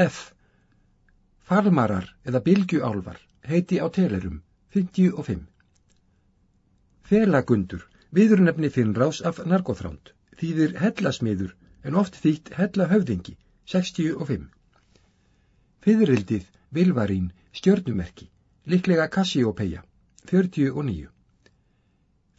F. Farmarar eða bylgjuálvar heiti á telerum 55. Felagundur, viðurnefni Finnrás af narkóþránd, þýðir hellasmiður en oft þýtt hellahöfðingi 65. Fyririldið Vilvarín stjörnumerki, liklega Cassiopeia 49.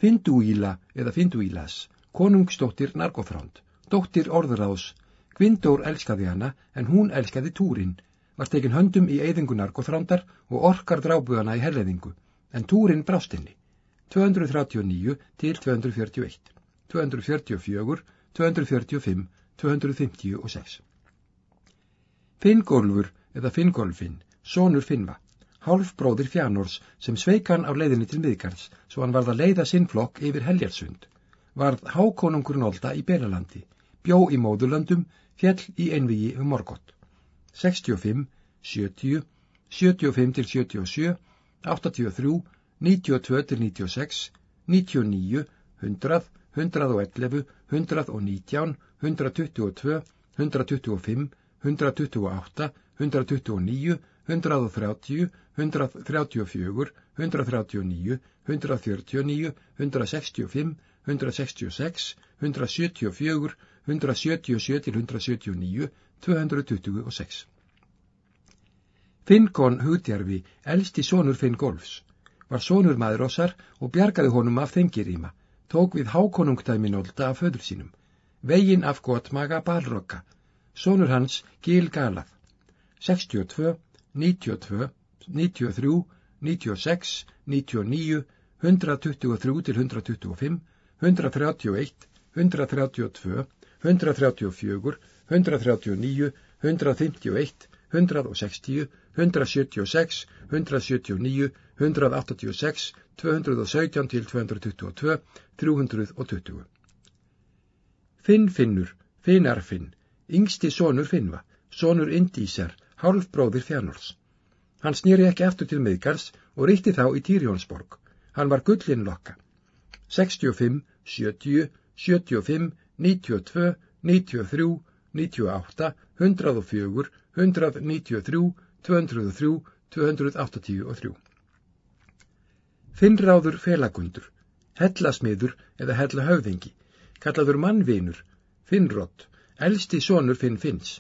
Findúíla eða Findúílas, konungsdóttir narkóþránd, dóttir orðuráðs, Gvindór elskaði hana en hún elskaði Túrin, var tekin höndum í eyðingu narkóþrándar og orkar drábuðana í herleðingu, en Túrin brástinni, 239 til 241, 244, 245, 256. Finngólfur eða Finngólfinn, sonur Finnva, hálfbróðir Fjánors sem sveikan á leiðinni til miðgards svo hann varð að leiða sinn flokk yfir Heljarsund, varð hákonungur Nólda í Belalandi, bjó í móðurlöndum, fjell í einvigi um Morgott. 65, 70, 75 til 77, 83, 92 til 96, 99, 100, 111, 119, 122, 125, 128, 129, 130, 134, 139, 149, 165, 166, 174, 177 til 179, 226. Finnkon hugdjarfi, elsti sonur Finn Golfs, var sonur maðurossar og bjargaði honum af þengiríma, tók við hákonungdæminólda af föður sínum, vegin af gotmaga Balrogga, sonur hans Gil Galað, 62, 92, 93, 96, 99, 123 til 125, 131, 132, 134, 139, 151, 160, 176, 179, 186, 217 til 222, 320. Finn Finnur, Finnarfinn, yngsti sonur Finnva, sonur Indísar, hálfbróðir Fjánors. Hann snýri ekki aftur til miðgars og ríkti þá í Týrjónsborg. Hann var gullinlokka. 65, 70, 75, 92, 93, 98, 104, 193, 203, 283. Finnráður felagundur, hellasmiður eða hellahöfðingi, kallaður mannvinur, Finnrott, elsti sonur Finn Finns,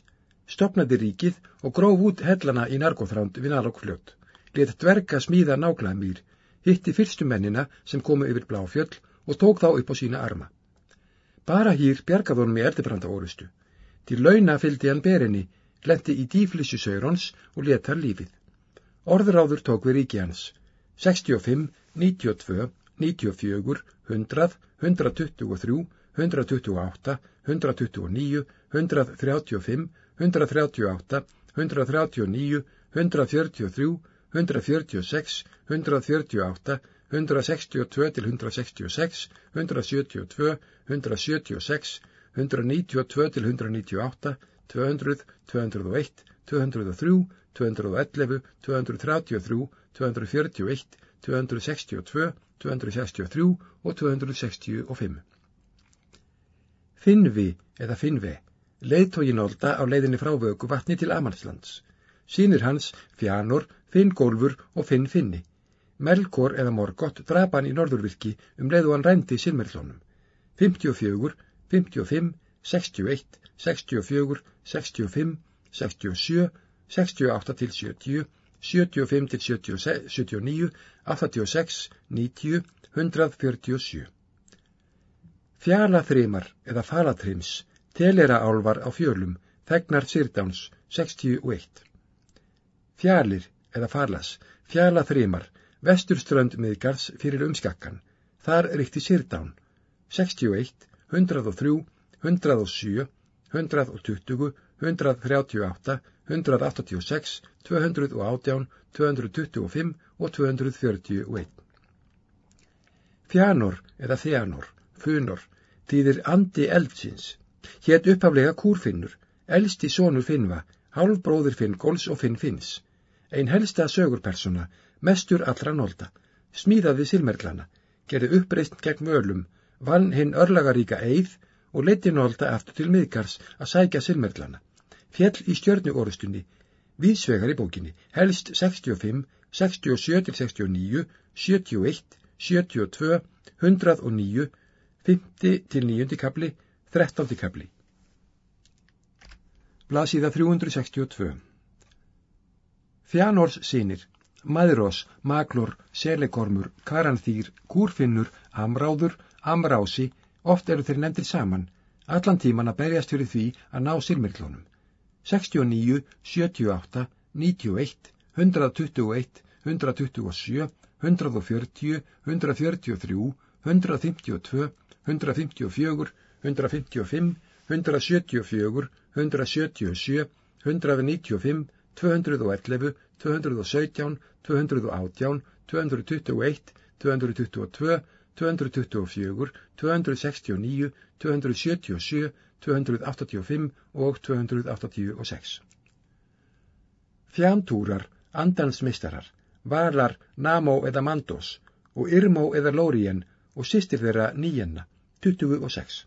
stopnaði ríkið og gróf út hellana í narkóþránd við nalokkfljót, let dverga smíða náglaðmýr, hitti fyrstumennina sem komu yfir bláfjöll og tók þá upp á sína arma. Bara hýr bjargað honum í erdibranda orustu. Til launa fylgdi hann berinni, lendi í dýflissu saurons og letar lífið. Orðuráður tók við ríki hans. 65, 92, 94, 100, 123, 128, 129, 135, 138, 139, 143, 146, 148, 162 til 166, 172, 176, 192 til 198, 200, 201, 203, 211, 233, 241, 262, 263 og 265. Finnvi eða Finnve, leiðtógin Olda á leiðinni frá vöku vatni til Amalslands. Sýnir hans Fjánor, Finngólfur og Finn Finni. Melkor eða Morgott drapa hann í norðurvirki um leið og hann rændi Silmerlónum. 54, 55, 61, 64, 65, 67, 68 til 70, 75 til 79, 86, 90, 147. Fjalaþrimar eða falatrims, telera álvar á fjölum, þegnar Sýrdáns, 61. Fjalir eða falas, fjalaþrimar, vesturströnd miðgarðs fyrir umskakkan, þar ríkti Sýrdán, 61, 103, 107, 120, 138, 186, 218, 225 og 241. Fjánor eða Þjánor, Funor, þýðir andi eldsins, hétt upphaflega kúrfinnur, elsti sonur Finnva, hálfbróðir Finngóls og Finn Finns, ein helsta sögurpersona, mestur allra nólda, smíðaði silmerglana, gerði uppreist gegn völum, vann hinn örlagaríka eið og leiti nólda aftur til miðgars að sækja silmerglana, fjell í stjörnuorustunni, viðsvegar í bókinni, helst 65, 67-69, 71, 72, 109, 50 til 9. kapli, 13. kapli. Blasiða 362 Þjánors sínir, Maðurós, Maglor, Selekormur, Karanþýr, Kúrfinnur, Amráður, Amrási, oft eru þeir nefndir saman, allan tíman að berjast fyrir því að ná silmirklónum. 69, 78, 91, 121, 127, 140, 143, 152, 154, 155, 174, 177, 195, 211, 217, 218, 221, 222, 224, 269, 277, 285 og 286. Fjantúrar, andansmistarar, valar Namó eða Mandos og Irmó eða Lórien og sýstir þeirra nýjenna, 26.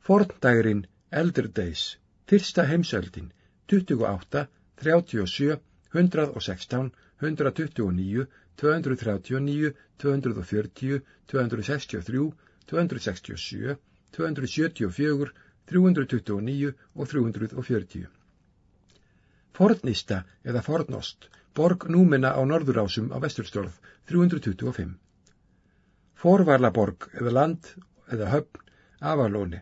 Forndægrin, Elder Days, Fyrsta heimsöldin, 28, 37, 116, 129, 239, 240, 263, 267, 274, 329 og 340. Fornista eða Fornost, borg númina á norðurásum á vesturstjórð, 325. Forvarlaborg eða land eða höfn, Avalóni,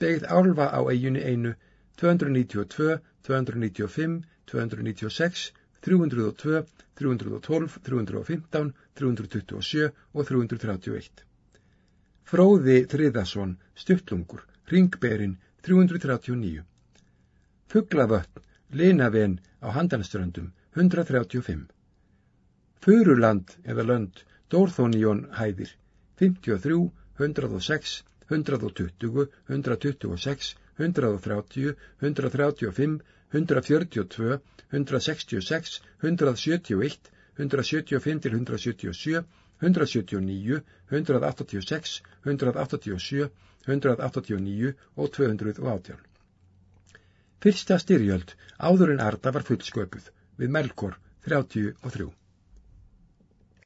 begið álfa á eiginni einu, 292, 295, 296, 302, 312, 315, 327 og 331. Fróði Þriðason, Stuttlungur, Ringberinn, 339. Fugglavötn, Linaven á Handanströndum, 135. Furuland eða lönd, Dórþóníón hæðir, 53, 106, 120, 126, 130, 135, 142, 166, 171, 175 til 177, 179, 186, 187, 189 og 218. Fyrsta styrjöld áður en Arda var fullsköpuð við Melkor 33.